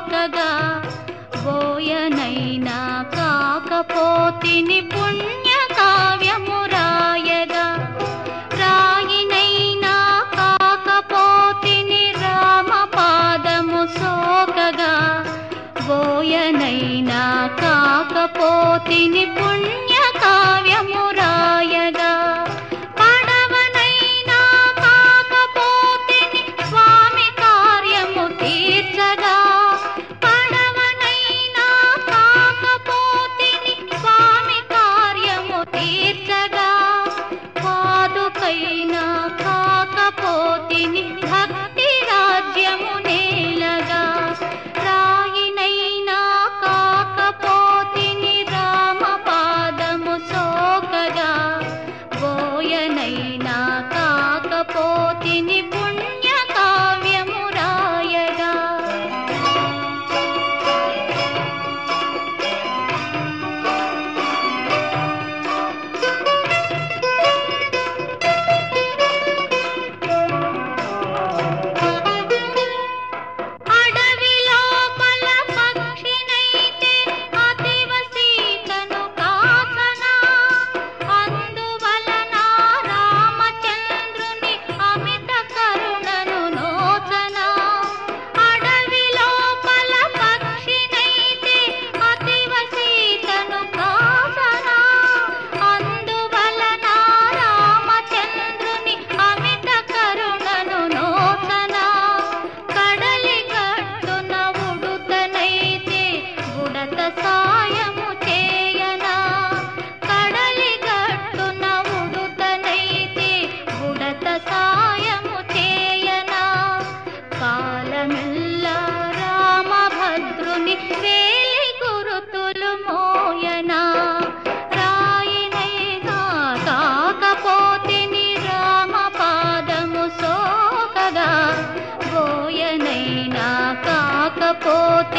సోకగా బోయనైనా కాకపోతిని పుణ్య కావ్యము రాయగా రాయినైనా కాకపోతిని రామ పాదము సోకగా బోయనైనా కాకపోతిని పుణ్య కావ్యము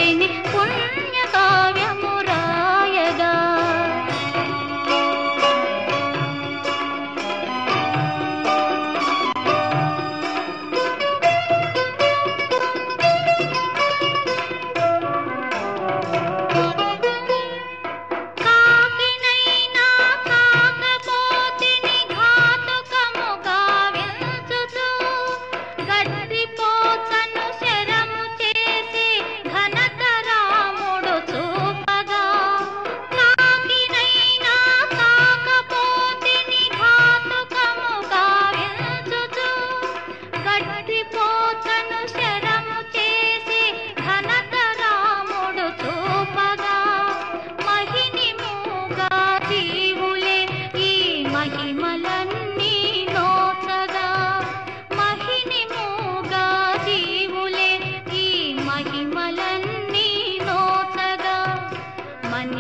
你你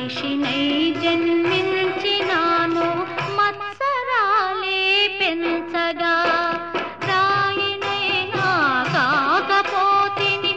మనిషినై జన్మించినాను మత్సరాలే పెంచగా. రాయినైనా కాకపోతిని